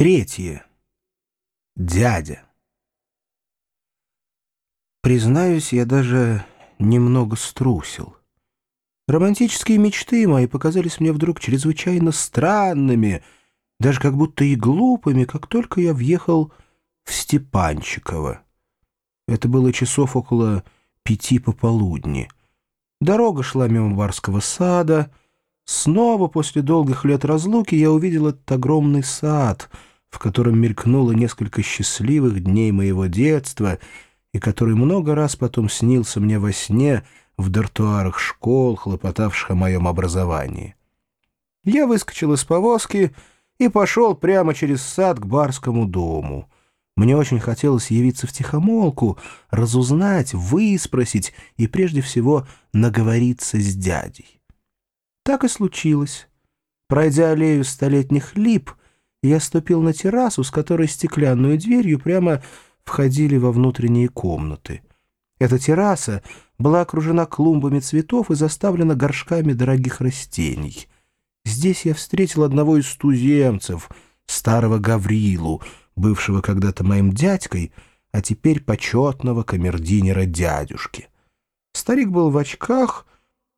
Третье. Дядя. Признаюсь, я даже немного струсил. Романтические мечты мои показались мне вдруг чрезвычайно странными, даже как будто и глупыми, как только я въехал в Степанчиково. Это было часов около пяти пополудни. Дорога шла мимо барского сада. Снова после долгих лет разлуки я увидел этот огромный сад — в котором мелькнуло несколько счастливых дней моего детства и который много раз потом снился мне во сне в дартуарах школ, хлопотавших о моем образовании. Я выскочил из повозки и пошел прямо через сад к барскому дому. Мне очень хотелось явиться в тихомолку, разузнать, выспросить и, прежде всего, наговориться с дядей. Так и случилось. Пройдя аллею столетних лип, я ступил на террасу, с которой стеклянную дверью прямо входили во внутренние комнаты. Эта терраса была окружена клумбами цветов и заставлена горшками дорогих растений. Здесь я встретил одного из туземцев, старого Гаврилу, бывшего когда-то моим дядькой, а теперь почетного камердинера дядюшки. Старик был в очках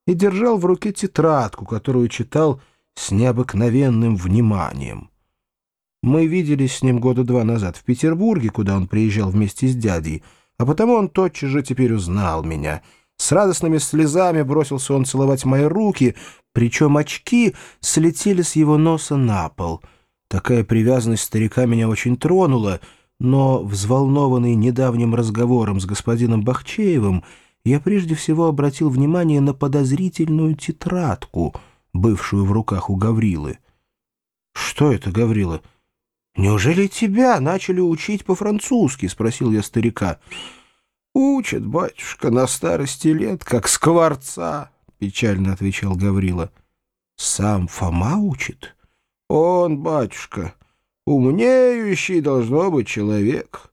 и держал в руке тетрадку, которую читал с необыкновенным вниманием. Мы виделись с ним года два назад в Петербурге, куда он приезжал вместе с дядей, а потому он тотчас же теперь узнал меня. С радостными слезами бросился он целовать мои руки, причем очки слетели с его носа на пол. Такая привязанность старика меня очень тронула, но, взволнованный недавним разговором с господином Бахчеевым, я прежде всего обратил внимание на подозрительную тетрадку, бывшую в руках у Гаврилы. «Что это, Гаврила?» «Неужели тебя начали учить по-французски?» — спросил я старика. «Учат, батюшка, на старости лет, как скворца», — печально отвечал Гаврила. «Сам Фома учит?» «Он, батюшка, умнеющий должно быть человек».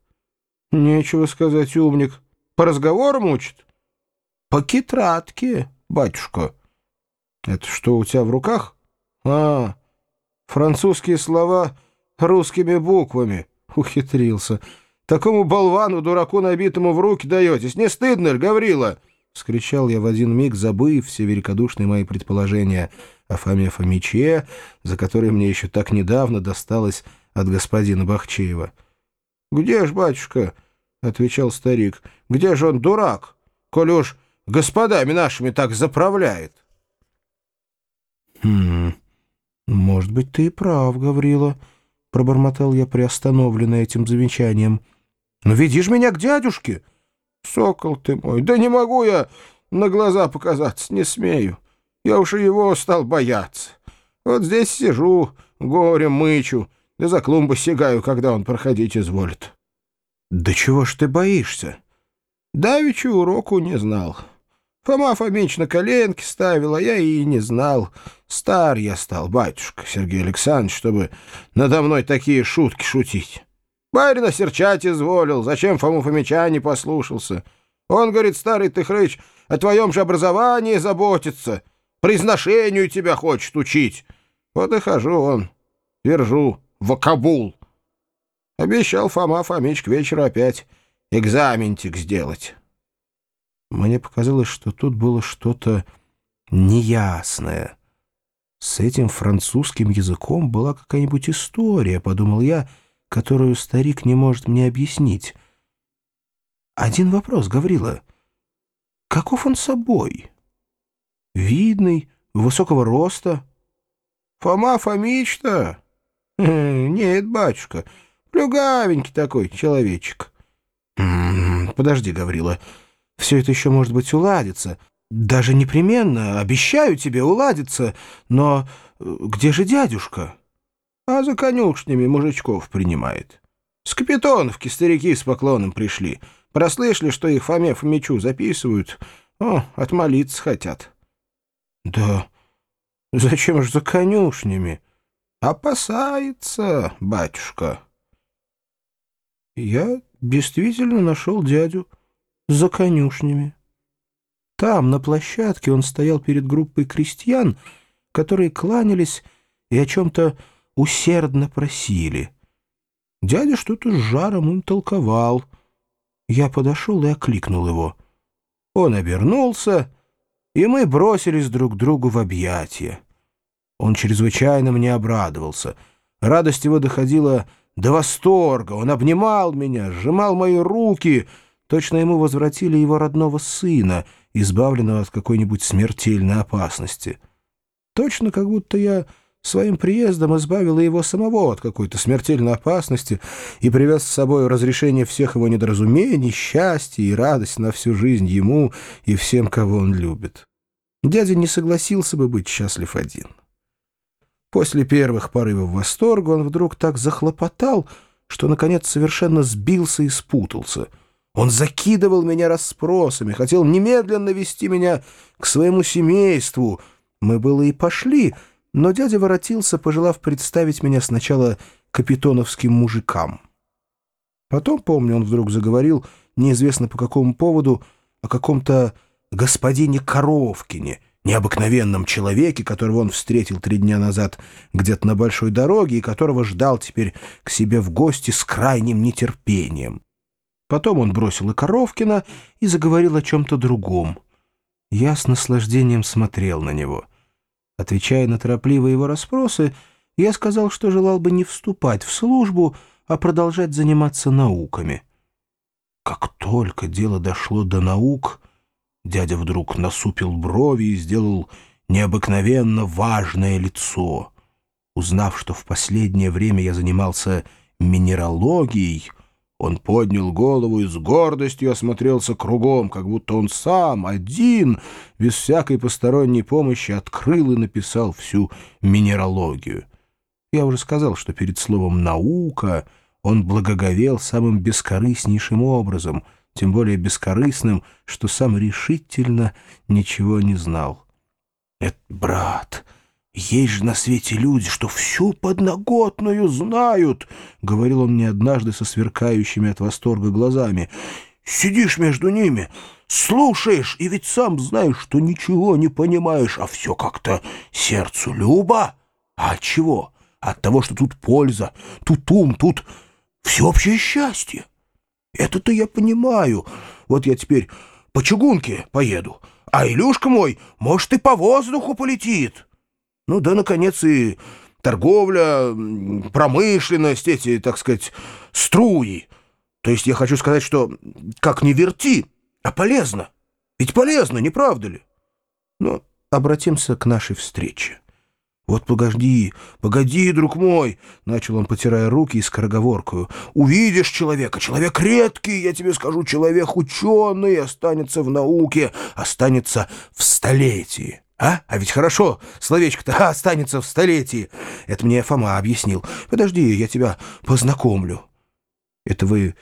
«Нечего сказать, умник. По разговорам учит?» «По китратке, батюшка». «Это что у тебя в руках?» «А, французские слова...» русскими буквами. Ухитрился. Такому болвану, дураку набитому в руки даетесь. Не стыдно ли, Гаврила? — вскричал я в один миг, забыв все великодушные мои предположения о Фоме Фомиче, за которые мне еще так недавно досталось от господина Бахчеева. — Где ж, батюшка? — отвечал старик. — Где же он, дурак, коли уж господами нашими так заправляет? — Хм, может быть, ты и прав, Гаврила, —— пробормотал я, приостановленный этим замечанием. «Ну, ведишь меня к дядюшке!» «Сокол ты мой! Да не могу я на глаза показаться, не смею. Я уж и его стал бояться. Вот здесь сижу, горем мычу, да за клумбу сигаю, когда он проходить изволит». «Да чего ж ты боишься?» «Давичу уроку не знал». Фома Фомич на коленке ставил, а я и не знал. Стар я стал, батюшка Сергей Александрович, чтобы надо мной такие шутки шутить. Барина серчать изволил, зачем Фому Фомича не послушался? Он, говорит, старый ты хрыч, о твоем же образовании заботится, произношению тебя хочет учить. Вот и хожу он, держу, в Кабул. Обещал Фома Фомич к вечеру опять экзаментик сделать». Мне показалось, что тут было что-то неясное. С этим французским языком была какая-нибудь история, подумал я, которую старик не может мне объяснить. Один вопрос, Гаврила. Каков он собой? Видный, высокого роста? Фома Фомич-то? Нет, батюшка, плюгавенький такой человечек. Подожди, Гаврила, — все это еще, может быть, уладится. Даже непременно, обещаю тебе, уладится. Но э, где же дядюшка? А за конюшнями мужичков принимает. С Капитоновки старики с поклоном пришли. Прослышали, что их Фоме Фомичу записывают. О, отмолиться хотят. Да зачем же за конюшнями? Опасается, батюшка. Я действительно нашел дядю за конюшнями. Там, на площадке, он стоял перед группой крестьян, которые кланялись и о чем-то усердно просили. Дядя что-то с жаром им толковал. Я подошел и окликнул его. Он обернулся, и мы бросились друг другу в объятия. Он чрезвычайно мне обрадовался. Радость его доходила до восторга. Он обнимал меня, сжимал мои руки. Точно ему возвратили его родного сына, избавленного от какой-нибудь смертельной опасности. Точно как будто я своим приездом избавила его самого от какой-то смертельной опасности и привез с собой разрешение всех его недоразумений, счастья и радость на всю жизнь ему и всем, кого он любит. Дядя не согласился бы быть счастлив один. После первых порывов восторга он вдруг так захлопотал, что, наконец, совершенно сбился и спутался. Он закидывал меня расспросами, хотел немедленно вести меня к своему семейству. Мы было и пошли, но дядя воротился, пожелав представить меня сначала капитоновским мужикам. Потом, помню, он вдруг заговорил, неизвестно по какому поводу, о каком-то господине Коровкине — необыкновенном человеке, которого он встретил три дня назад где-то на большой дороге и которого ждал теперь к себе в гости с крайним нетерпением. Потом он бросил и Коровкина и заговорил о чем-то другом. Я с наслаждением смотрел на него. Отвечая на торопливые его расспросы, я сказал, что желал бы не вступать в службу, а продолжать заниматься науками. Как только дело дошло до наук — Дядя вдруг насупил брови и сделал необыкновенно важное лицо. Узнав, что в последнее время я занимался минералогией, он поднял голову и с гордостью осмотрелся кругом, как будто он сам, один, без всякой посторонней помощи, открыл и написал всю минералогию. Я уже сказал, что перед словом «наука» он благоговел самым бескорыстнейшим образом — тем более бескорыстным, что сам решительно ничего не знал. «Это, брат, есть же на свете люди, что всю подноготную знают», — говорил он мне однажды со сверкающими от восторга глазами. «Сидишь между ними, слушаешь, и ведь сам знаешь, что ничего не понимаешь, а все как-то сердцу любо. А от чего? От того, что тут польза, тут ум, тут всеобщее счастье». Это-то я понимаю. Вот я теперь по чугунке поеду, а Илюшка мой, может, и по воздуху полетит. Ну да, наконец, и торговля, промышленность, эти, так сказать, струи. То есть я хочу сказать, что как не верти, а полезно. Ведь полезно, не правда ли? Но обратимся к нашей встрече. «Вот погоди, погоди, друг мой!» — начал он, потирая руки и скороговоркую. «Увидишь человека, человек редкий, я тебе скажу, человек ученый, останется в науке, останется в столетии». А? А ведь хорошо, словечко-то останется в столетии. Это мне Фома объяснил. Подожди, я тебя познакомлю. Это вы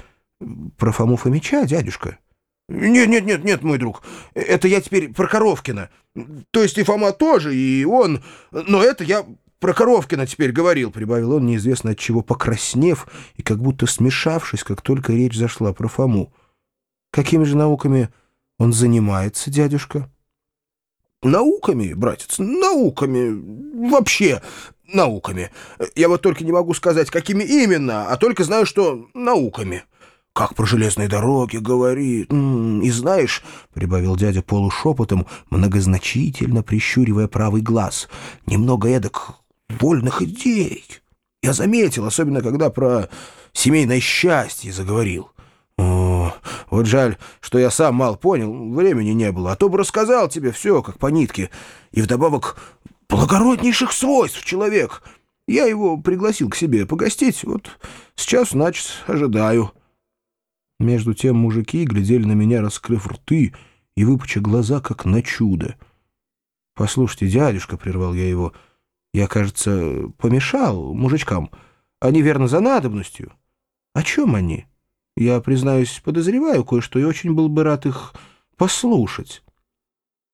про Фому Фомича, дядюшка? «Нет, нет, нет, нет, мой друг, это я теперь про Коровкина. То есть и Фома тоже, и он, но это я про Коровкина теперь говорил», — прибавил он, неизвестно от чего покраснев и как будто смешавшись, как только речь зашла про Фому. «Какими же науками он занимается, дядюшка?» «Науками, братец, науками, вообще науками. Я вот только не могу сказать, какими именно, а только знаю, что науками» как про железные дороги говорит. И знаешь, — прибавил дядя полушепотом, многозначительно прищуривая правый глаз, — немного эдак вольных идей. Я заметил, особенно когда про семейное счастье заговорил. Вот жаль, что я сам мало понял, времени не было, а то бы рассказал тебе все, как по нитке, и вдобавок благороднейших свойств человек. Я его пригласил к себе погостить, вот сейчас, значит, ожидаю». Между тем мужики глядели на меня, раскрыв рты и выпуча глаза, как на чудо. «Послушайте, дядюшка», — прервал я его, — «я, кажется, помешал мужичкам. Они, верно, за надобностью. О чем они? Я, признаюсь, подозреваю кое-что и очень был бы рад их послушать».